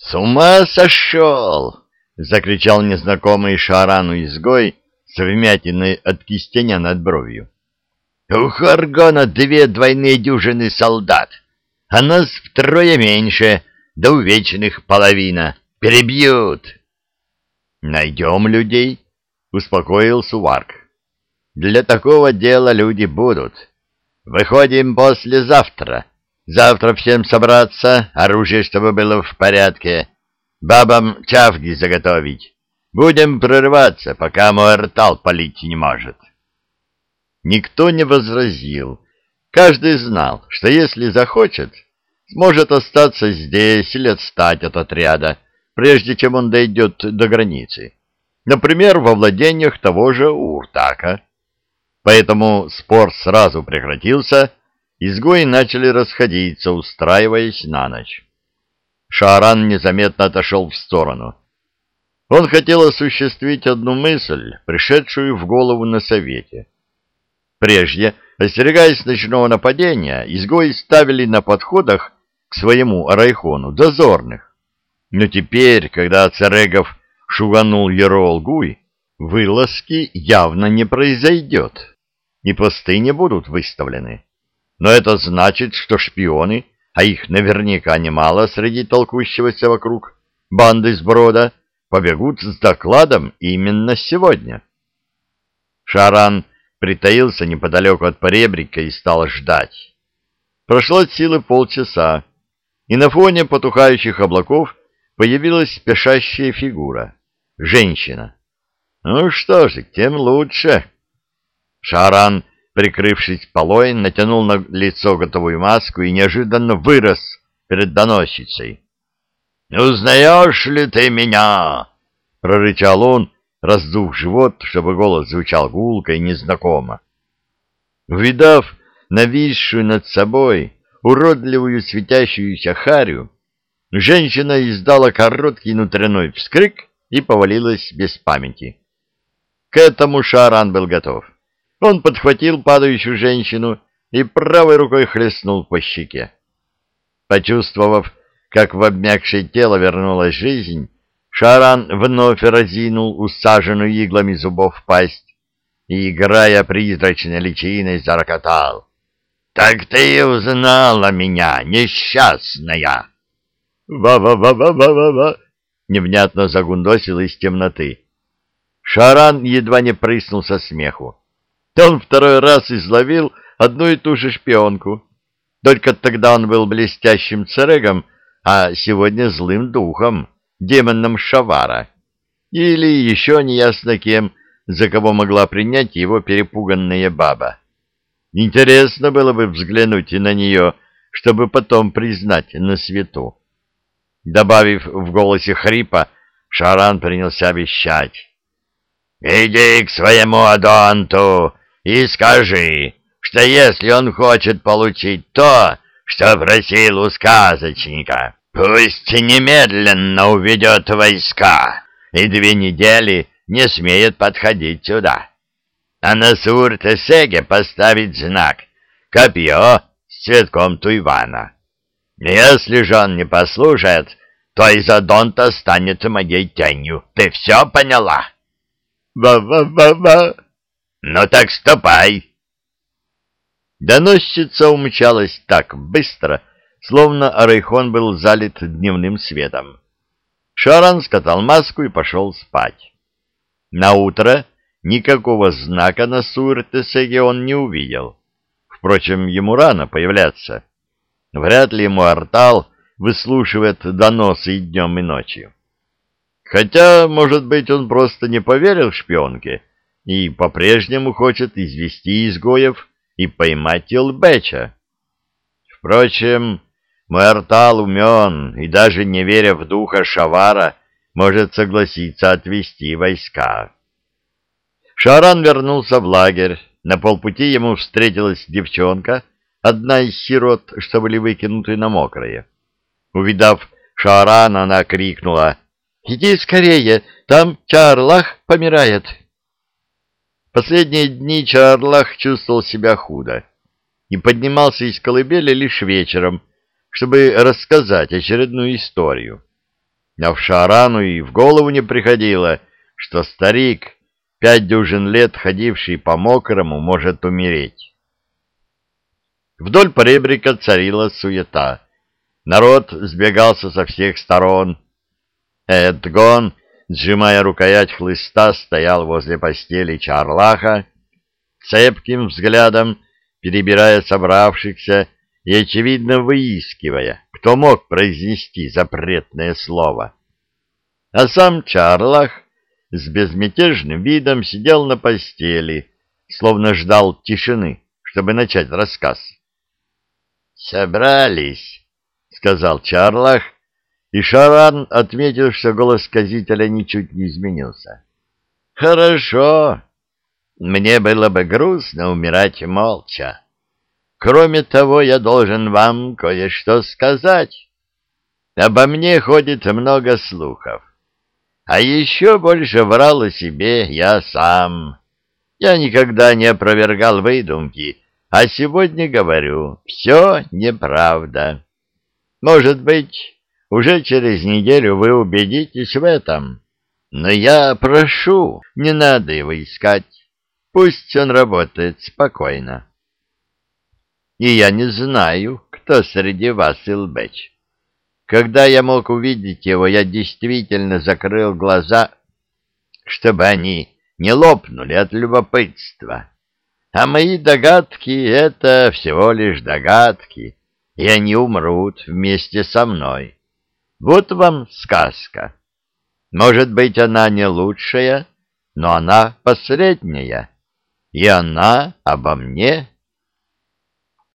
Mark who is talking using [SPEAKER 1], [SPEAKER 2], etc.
[SPEAKER 1] «С ума сошел!» — закричал незнакомый Шарану изгой с вмятиной от кистеня над бровью. «У Харгона две двойные дюжины солдат, а нас втрое меньше, да увечных половина. Перебьют!» «Найдем людей», — успокоил Суварк. «Для такого дела люди будут. Выходим послезавтра. Завтра всем собраться, оружие, чтобы было в порядке, бабам чавги заготовить. Будем прорываться, пока Муэртал палить не может». Никто не возразил. Каждый знал, что если захочет, сможет остаться здесь или отстать от отряда, прежде чем он дойдет до границы. Например, во владениях того же Уртака. Поэтому спор сразу прекратился, изгои начали расходиться, устраиваясь на ночь. Шааран незаметно отошел в сторону. Он хотел осуществить одну мысль, пришедшую в голову на совете. Прежде, остерегаясь ночного нападения, изгои ставили на подходах к своему райхону дозорных. Но теперь, когда Царегов шуганул Ерол-Гуй, вылазки явно не произойдет, и посты не будут выставлены. Но это значит, что шпионы, а их наверняка немало среди толкущегося вокруг банды сброда, побегут с докладом именно сегодня. Шаран притаился неподалеку от поребрика и стал ждать. Прошло от силы полчаса, и на фоне потухающих облаков появилась спешащая фигура. Женщина. Ну что же, тем лучше. Шаран, прикрывшись полой, натянул на лицо готовую маску и неожиданно вырос перед доносчицей. «Узнаешь ли ты меня?» — прорычал он, раздув живот, чтобы голос звучал гулко и незнакомо. Увидав нависшую над собой уродливую светящуюся харю, Женщина издала короткий внутренной вскрик и повалилась без памяти. К этому Шаран был готов. Он подхватил падающую женщину и правой рукой хлестнул по щеке. Почувствовав, как в обмякшее тело вернулась жизнь, Шаран вновь разинул усаженную иглами зубов пасть и, играя призрачной личиной, зарокотал. — Так ты и узнала меня, несчастная! «Ва-ва-ва-ва-ва-ва-ва!» невнятно загундосил из темноты. Шаран едва не прыснул со смеху. Он второй раз изловил одну и ту же шпионку. Только тогда он был блестящим царегом, а сегодня злым духом, демоном Шавара. Или еще неясно кем, за кого могла принять его перепуганная баба. Интересно было бы взглянуть и на нее, чтобы потом признать на свету. Добавив в голосе хрипа, Шаран принялся вещать. «Иди к своему Адонту и скажи, что если он хочет получить то, что просил у сказочника, пусть немедленно уведет войска и две недели не смеет подходить сюда. А на Сурте-Сеге поставить знак «Копье с цветком туйвана». Если же он не послушает, то Изодонта станет моей тенью. Ты все поняла? Ба-ба-ба-ба. Ну так ступай. Доносчица умчалась так быстро, словно Арайхон был залит дневным светом. Шаран скатал маску и пошел спать. На утро никакого знака на Суэртесеге он не увидел. Впрочем, ему рано появляться. Вряд ли ему Артал выслушивает доносы и днем, и ночью. Хотя, может быть, он просто не поверил шпионке и по-прежнему хочет извести изгоев и поймать Илбеча. Впрочем, Муэртал умен и даже не веря в духа Шавара, может согласиться отвести войска. Шаран вернулся в лагерь. На полпути ему встретилась девчонка, одна из сирот, что были выкинуты на мокрое. Увидав Шаарана, она крикнула «Иди скорее, там Чарлах помирает!» Последние дни Чарлах чувствовал себя худо и поднимался из колыбели лишь вечером, чтобы рассказать очередную историю. А в Шарану и в голову не приходило, что старик, пять дюжин лет ходивший по мокрому, может умереть. Вдоль поребрика царила суета. Народ сбегался со всех сторон. Эдгон, сжимая рукоять хлыста, стоял возле постели Чарлаха, цепким взглядом перебирая собравшихся и, очевидно, выискивая, кто мог произнести запретное слово. А сам Чарлах с безмятежным видом сидел на постели, словно ждал тишины, чтобы начать рассказ. «Собрались», — сказал Чарлах, и Шаран отметил, что голос сказителя ничуть не изменился. «Хорошо. Мне было бы грустно умирать молча. Кроме того, я должен вам кое-что сказать. Обо мне ходит много слухов. А еще больше врал о себе я сам. Я никогда не опровергал выдумки, а сегодня говорю, все неправда. Может быть, уже через неделю вы убедитесь в этом. Но я прошу, не надо его искать. Пусть он работает спокойно. И я не знаю, кто среди вас Илбеч. Когда я мог увидеть его, я действительно закрыл глаза, чтобы они не лопнули от любопытства. А мои догадки — это всего лишь догадки, и они умрут вместе со мной. Вот вам сказка. Может быть, она не лучшая, но она последняя, и она обо мне